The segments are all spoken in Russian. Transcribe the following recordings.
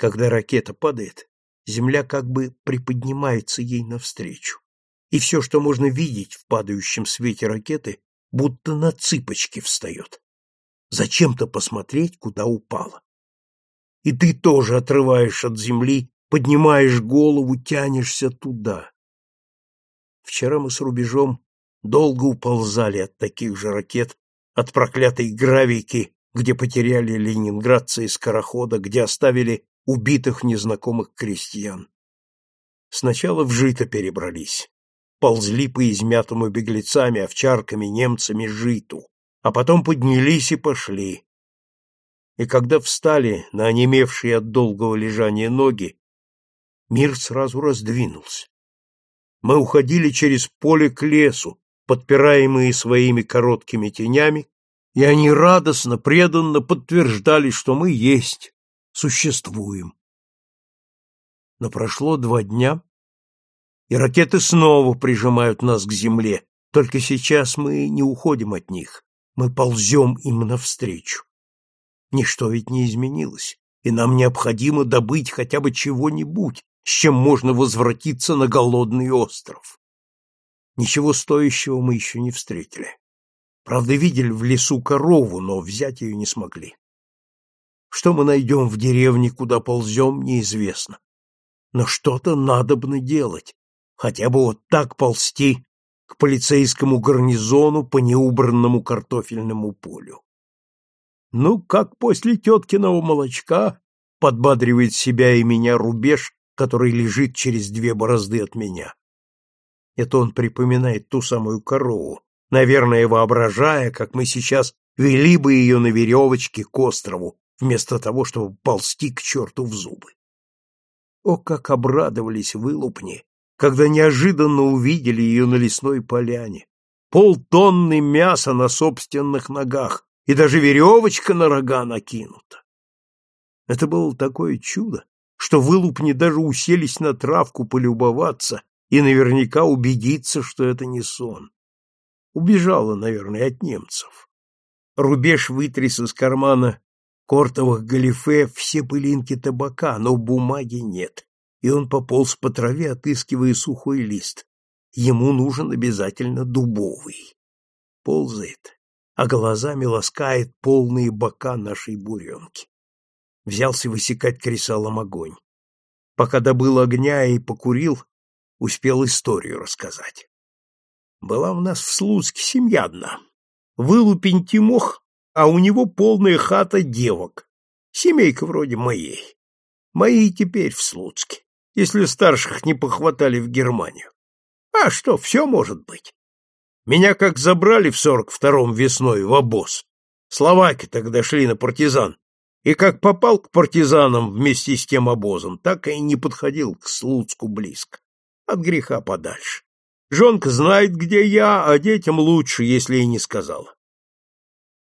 Когда ракета падает, земля как бы приподнимается ей навстречу. И все, что можно видеть в падающем свете ракеты, будто на цыпочки встает. Зачем-то посмотреть, куда упала. И ты тоже отрываешь от земли, поднимаешь голову, тянешься туда. Вчера мы с рубежом долго уползали от таких же ракет, от проклятой гравийки, где потеряли ленинградцы и скорохода, где оставили убитых незнакомых крестьян. Сначала в жито перебрались, ползли по измятому беглецами, овчарками, немцами житу, а потом поднялись и пошли. И когда встали на онемевшие от долгого лежания ноги, мир сразу раздвинулся. Мы уходили через поле к лесу, подпираемые своими короткими тенями, и они радостно, преданно подтверждали, что мы есть, существуем. Но прошло два дня, и ракеты снова прижимают нас к земле, только сейчас мы не уходим от них, мы ползем им навстречу. Ничто ведь не изменилось, и нам необходимо добыть хотя бы чего-нибудь, с чем можно возвратиться на голодный остров. Ничего стоящего мы еще не встретили. Правда, видели в лесу корову, но взять ее не смогли. Что мы найдем в деревне, куда ползем, неизвестно. Но что-то надобно делать, хотя бы вот так ползти к полицейскому гарнизону по неубранному картофельному полю. Ну, как после теткиного молочка, подбадривает себя и меня рубеж, который лежит через две борозды от меня. Это он припоминает ту самую корову, наверное, воображая, как мы сейчас вели бы ее на веревочке к острову, вместо того, чтобы ползти к черту в зубы. О, как обрадовались вылупни, когда неожиданно увидели ее на лесной поляне. Полтонны мяса на собственных ногах, и даже веревочка на рога накинута. Это было такое чудо, что вылупни даже уселись на травку полюбоваться и наверняка убедиться, что это не сон. Убежала, наверное, от немцев. Рубеж вытряс из кармана кортовых галифе все пылинки табака, но бумаги нет, и он пополз по траве, отыскивая сухой лист. Ему нужен обязательно дубовый. Ползает, а глазами ласкает полные бока нашей буренки. Взялся высекать кресалом огонь. Пока добыл огня и покурил, успел историю рассказать. Была у нас в Слуцке семья одна. Вылупень Тимох а у него полная хата девок. Семейка вроде моей. Мои теперь в Слуцке, если старших не похватали в Германию. А что, все может быть. Меня как забрали в сорок втором весной в обоз. Словаки тогда шли на партизан. И как попал к партизанам вместе с тем обозом, так и не подходил к Слуцку близко. От греха подальше. Жонка знает, где я, а детям лучше, если и не сказала.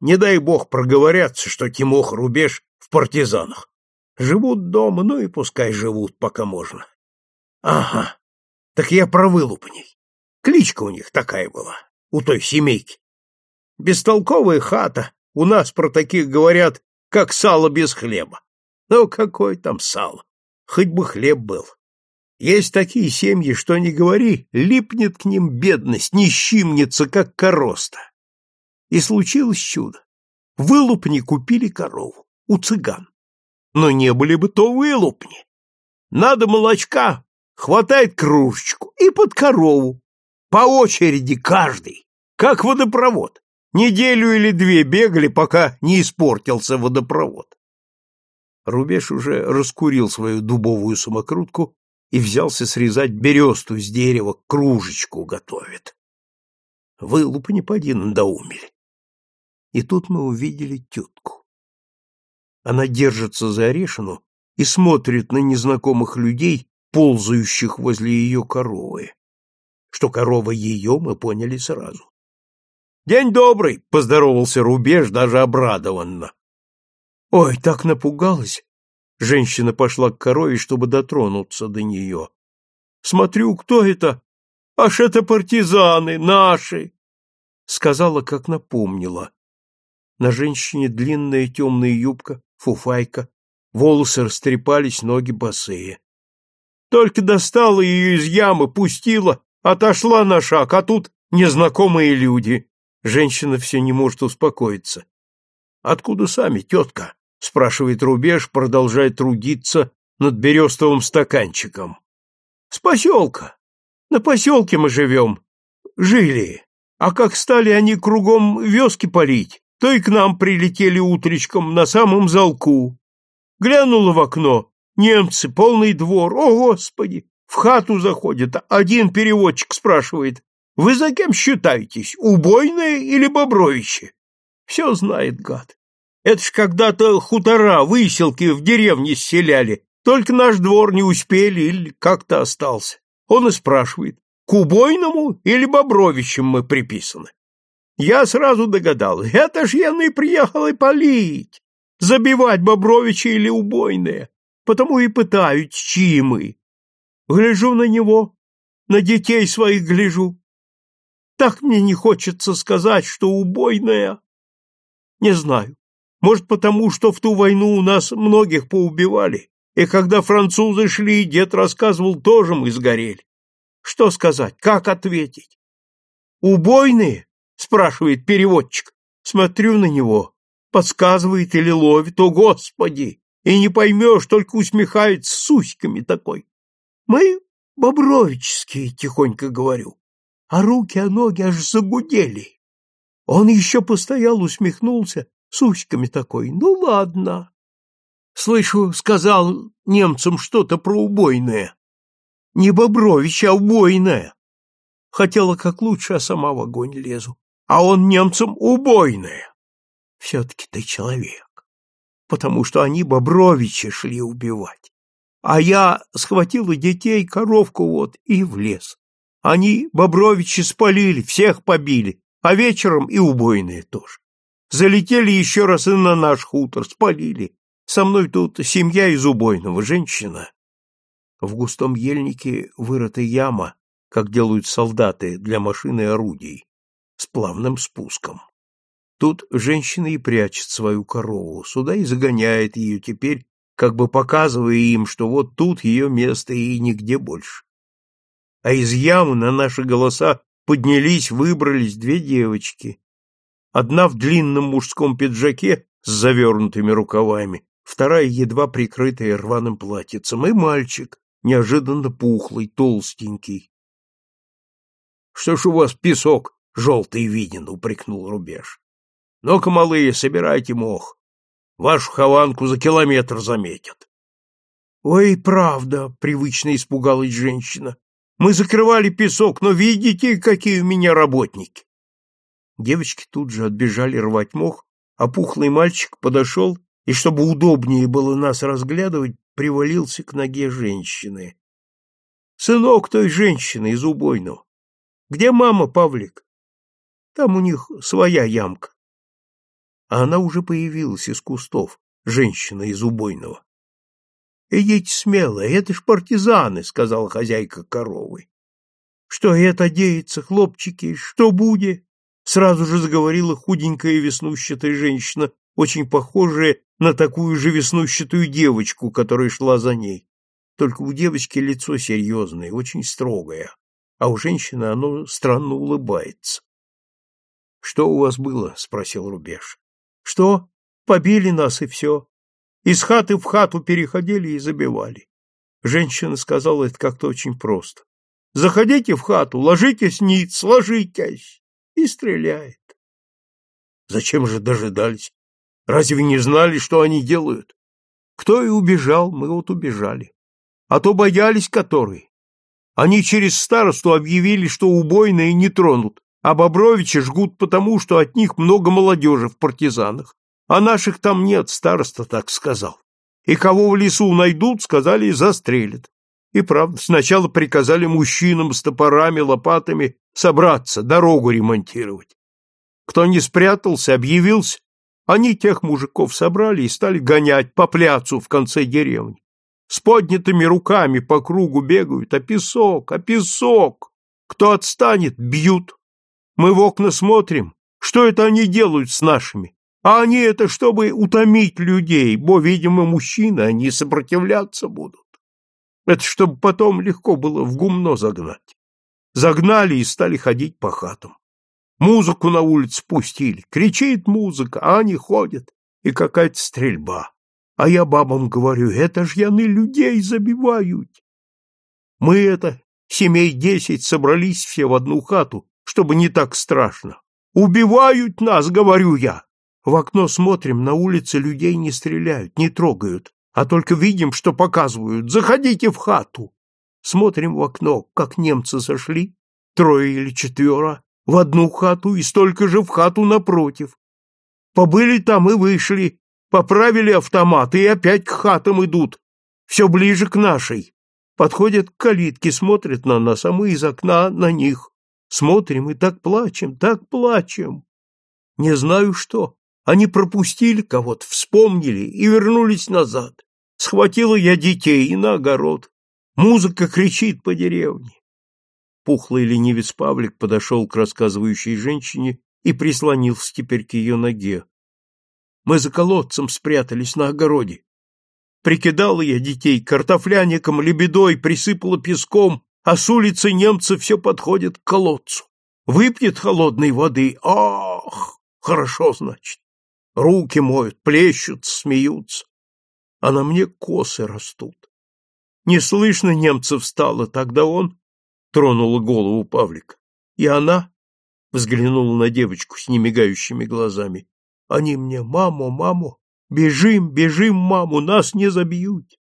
Не дай бог проговорятся, что Тимох рубеж в партизанах. Живут дома, ну и пускай живут, пока можно. Ага, так я про вылупней. Кличка у них такая была, у той семейки. Бестолковая хата, у нас про таких говорят, как сало без хлеба. Ну, какое там сало? Хоть бы хлеб был. Есть такие семьи, что не говори, липнет к ним бедность, не щимнется, как короста. И случилось чудо. Вылупни купили корову у цыган. Но не были бы то вылупни. Надо молочка, хватает кружечку и под корову. По очереди каждый, как водопровод. Неделю или две бегали, пока не испортился водопровод. Рубеж уже раскурил свою дубовую самокрутку и взялся срезать бересту с дерева, кружечку готовит. Вылупни поди надоумели. И тут мы увидели тетку. Она держится за орешину и смотрит на незнакомых людей, ползающих возле ее коровы. Что корова ее, мы поняли сразу. «День добрый!» — поздоровался Рубеж даже обрадованно. «Ой, так напугалась!» Женщина пошла к корове, чтобы дотронуться до нее. «Смотрю, кто это? Аж это партизаны, наши!» Сказала, как напомнила. На женщине длинная темная юбка, фуфайка, волосы растрепались, ноги босые. Только достала ее из ямы, пустила, отошла на шаг, а тут незнакомые люди. Женщина все не может успокоиться. «Откуда сами, тетка?» — спрашивает Рубеж, продолжая трудиться над берестовым стаканчиком. «С поселка. На поселке мы живем. Жили. А как стали они кругом вёски полить, то и к нам прилетели утречком на самом залку. Глянула в окно. Немцы, полный двор. О, Господи! В хату заходят. Один переводчик спрашивает. Вы за кем считаетесь, убойные или бобровичи? Все знает гад. Это ж когда-то хутора, выселки в деревне селяли. Только наш двор не успели или как-то остался. Он и спрашивает, к убойному или бобровичам мы приписаны? Я сразу догадался, это ж я и приехал и полить, забивать бобровича или убойные, потому и пытают, чьи мы. Гляжу на него, на детей своих гляжу, так мне не хочется сказать, что убойная. Не знаю. Может, потому, что в ту войну у нас многих поубивали, и когда французы шли, дед рассказывал, тоже мы сгорели. Что сказать, как ответить? Убойные? Спрашивает переводчик. Смотрю на него, подсказывает или ловит, о, Господи! И не поймешь, только усмехается с усиками такой. Мы бобровические, тихонько говорю а руки, а ноги аж загудели. Он еще постоял, усмехнулся, с усиками такой. Ну, ладно. Слышу, сказал немцам что-то про убойное. Не Бобрович, а убойное. Хотела как лучше, а сама в огонь лезу. А он немцам убойное. Все-таки ты человек. Потому что они Бобровича шли убивать. А я схватила детей, коровку вот, и в лес. Они Бобровичи спалили, всех побили, а вечером и убойные тоже. Залетели еще раз и на наш хутор, спалили. Со мной тут семья из убойного, женщина. В густом ельнике вырыта яма, как делают солдаты для машины орудий, плавным спуском. Тут женщина и прячет свою корову, сюда и загоняет ее теперь, как бы показывая им, что вот тут ее место и нигде больше а из ямы на наши голоса поднялись, выбрались две девочки. Одна в длинном мужском пиджаке с завернутыми рукавами, вторая едва прикрытая рваным платьицем, и мальчик, неожиданно пухлый, толстенький. — Что ж у вас песок желтый виден? — упрекнул Рубеж. — Ну-ка, малые, собирайте мох. Вашу хованку за километр заметят. — Ой, правда, — привычно испугалась женщина. Мы закрывали песок, но видите, какие у меня работники. Девочки тут же отбежали рвать мох, а пухлый мальчик подошел и, чтобы удобнее было нас разглядывать, привалился к ноге женщины. Сынок той женщины из убойного. Где мама, Павлик? Там у них своя ямка. А она уже появилась из кустов, женщина из убойного. Идите смело, это ж партизаны, сказала хозяйка коровы. Что это деется, хлопчики, что будет? Сразу же заговорила худенькая веснущатая женщина, очень похожая на такую же веснущатую девочку, которая шла за ней. Только у девочки лицо серьезное, очень строгое, а у женщины оно странно улыбается. — Что у вас было? — спросил Рубеж. — Что? Побили нас и все. Из хаты в хату переходили и забивали. Женщина сказала это как-то очень просто. Заходите в хату, ложитесь ниц, ложитесь, и стреляет. Зачем же дожидались? Разве не знали, что они делают? Кто и убежал, мы вот убежали. А то боялись которые. Они через старосту объявили, что убойные не тронут, а Бобровича жгут потому, что от них много молодежи в партизанах. А наших там нет, староста так сказал. И кого в лесу найдут, сказали, застрелят. И правда, сначала приказали мужчинам с топорами, лопатами собраться, дорогу ремонтировать. Кто не спрятался, объявился, они тех мужиков собрали и стали гонять по пляцу в конце деревни. С поднятыми руками по кругу бегают, а песок, а песок. Кто отстанет, бьют. Мы в окна смотрим. Что это они делают с нашими? А они это чтобы утомить людей, бо, видимо, мужчины, они сопротивляться будут. Это чтобы потом легко было в гумно загнать. Загнали и стали ходить по хатам. Музыку на улице пустили. Кричит музыка, а они ходят. И какая-то стрельба. А я бабам говорю, это ж яны людей забивают. Мы это, семей десять, собрались все в одну хату, чтобы не так страшно. Убивают нас, говорю я. В окно смотрим, на улице людей не стреляют, не трогают, а только видим, что показывают. Заходите в хату. Смотрим в окно, как немцы сошли, трое или четверо, в одну хату и столько же в хату напротив. Побыли там и вышли, поправили автоматы и опять к хатам идут, все ближе к нашей. Подходят к калитке, смотрят на нас, а мы из окна на них. Смотрим и так плачем, так плачем. Не знаю что. Они пропустили кого-то, вспомнили и вернулись назад. Схватила я детей и на огород. Музыка кричит по деревне. Пухлый ленивец Павлик подошел к рассказывающей женщине и прислонился теперь к ее ноге. Мы за колодцем спрятались на огороде. Прикидала я детей картофляником, лебедой, присыпала песком, а с улицы немцы все подходят к колодцу. Выпьет холодной воды, ах, хорошо, значит. Руки моют, плещут, смеются. А на мне косы растут. Не слышно немцев стало, тогда он тронула голову Павлик. И она взглянула на девочку с немигающими глазами. Они мне, маму, маму, бежим, бежим, маму, нас не забьют.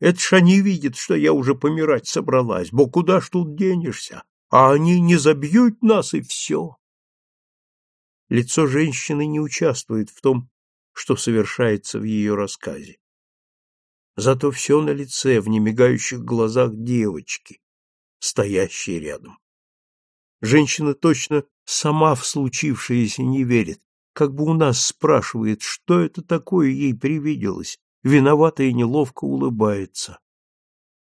Это ж они видят, что я уже помирать собралась, бо куда ж тут денешься? А они не забьют нас, и все. Лицо женщины не участвует в том, что совершается в ее рассказе. Зато все на лице, в немигающих глазах девочки, стоящей рядом. Женщина точно сама в случившееся не верит, как бы у нас спрашивает, что это такое ей привиделось, виновато и неловко улыбается.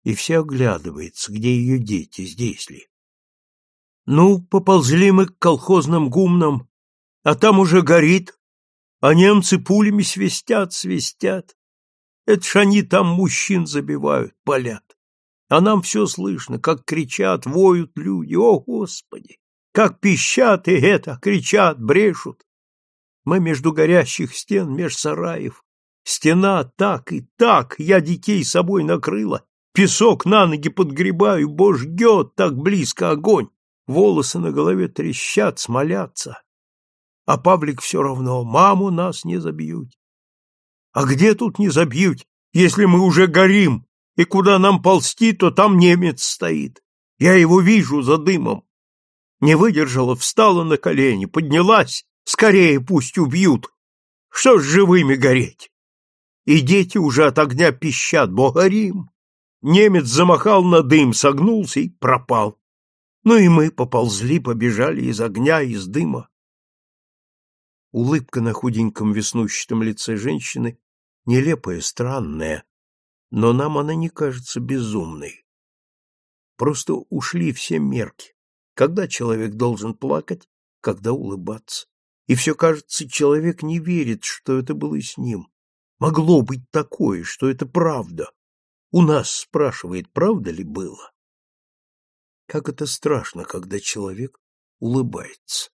И все оглядывается, где ее дети, здесь ли. Ну, поползли мы к колхозным гумнам, а там уже горит, а немцы пулями свистят, свистят. Это ж они там мужчин забивают, палят. А нам все слышно, как кричат, воют люди. О, Господи! Как пищат и это, кричат, брешут. Мы между горящих стен, меж сараев. Стена так и так, я детей собой накрыла. Песок на ноги подгребаю, бо жгет так близко огонь. Волосы на голове трещат, смолятся. А Павлик все равно, маму нас не забьют. А где тут не забьют, если мы уже горим, и куда нам ползти, то там немец стоит. Я его вижу за дымом. Не выдержала, встала на колени, поднялась, скорее пусть убьют. Что ж живыми гореть? И дети уже от огня пищат, бо горим. Немец замахал на дым, согнулся и пропал. Ну и мы поползли, побежали из огня, из дыма. Улыбка на худеньком веснущатом лице женщины нелепая, странная, но нам она не кажется безумной. Просто ушли все мерки. Когда человек должен плакать, когда улыбаться. И все кажется, человек не верит, что это было с ним. Могло быть такое, что это правда. У нас спрашивает, правда ли было. Как это страшно, когда человек улыбается.